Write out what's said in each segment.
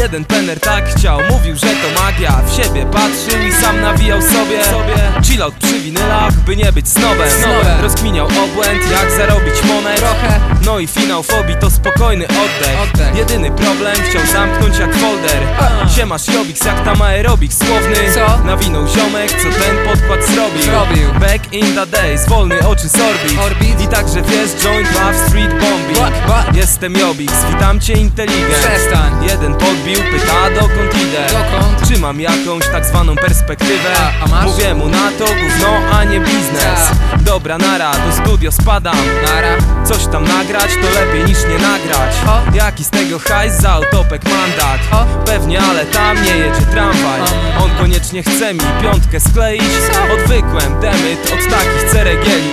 Jeden pener tak chciał, mówił, że to magia W siebie patrzył i sam nawijał sobie Chillout przy winylach, by nie być snobem Snobem. Rozkminiał obłęd, jak zarobić monet Trochę. No i finał fobii to spokojny oddech, Oddech. Jedyny problem chciał zamknąć jak folder A. Siemasz Jobix, jak tam aerobik słowny Co? Nawinął ziomek, co ten podkład zrobił Zrobił. Back in the days, wolny oczy z orbit Orbit. I także wiesz, joint love street what? Jestem Jobix, witam cię inteligent Przestań. Jeden podbił, pyta dokąd idę Dokąd? Czy mam jakąś tak zwaną perspektywę A- a masz? Mówię mu na to gówno, a nie biznes Tak. Dobra nara, do studio spadam Nara. Coś tam nagrać to lepiej niż nie nagrać O. Jaki z tego hajs za autopek mandat O. Pewnie, ale tam nie jedzie tramwaj Um. On koniecznie chce mi piątkę skleić Co? Odwykłem demyt od takich ceregieli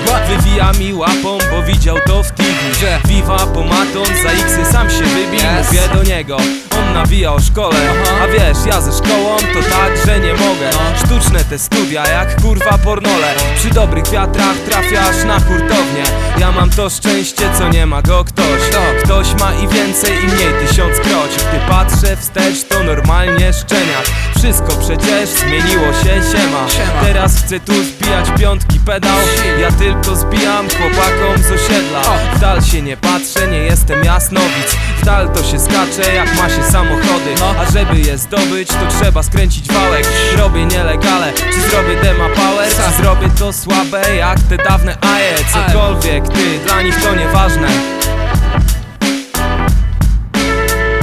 Wywija mi łapą, bo widział to w TV Że? Viva pomaton, za X sam się wybił Yes. Mówię do niego, on nawija o szkole. A wiesz, ja ze szkołą to tak, że nie mogę No. Sztuczne te studia, jak kurwa pornole Przy dobrych wiatrach trafiasz na hurtownię Ja mam to szczęście, co nie ma go ktoś Kto? Ktoś ma i więcej i mniej tysiąc kroć Gdy patrzę wstecz, to normalnie szczeniak Wszystko przecież zmieniło się, siema. Teraz chcę tu zbijać piątki pedał. Ja tylko zbijam chłopakom z osiedla. W dal się nie patrzę, nie jestem jasnowic. W dal to się skacze, jak ma się samochody. No. A żeby je zdobyć, to trzeba skręcić wałek. Robię nielegale, czy zrobię dema power. Czy zrobię to słabe, jak te dawne aje Cokolwiek, ty, dla nich to nieważne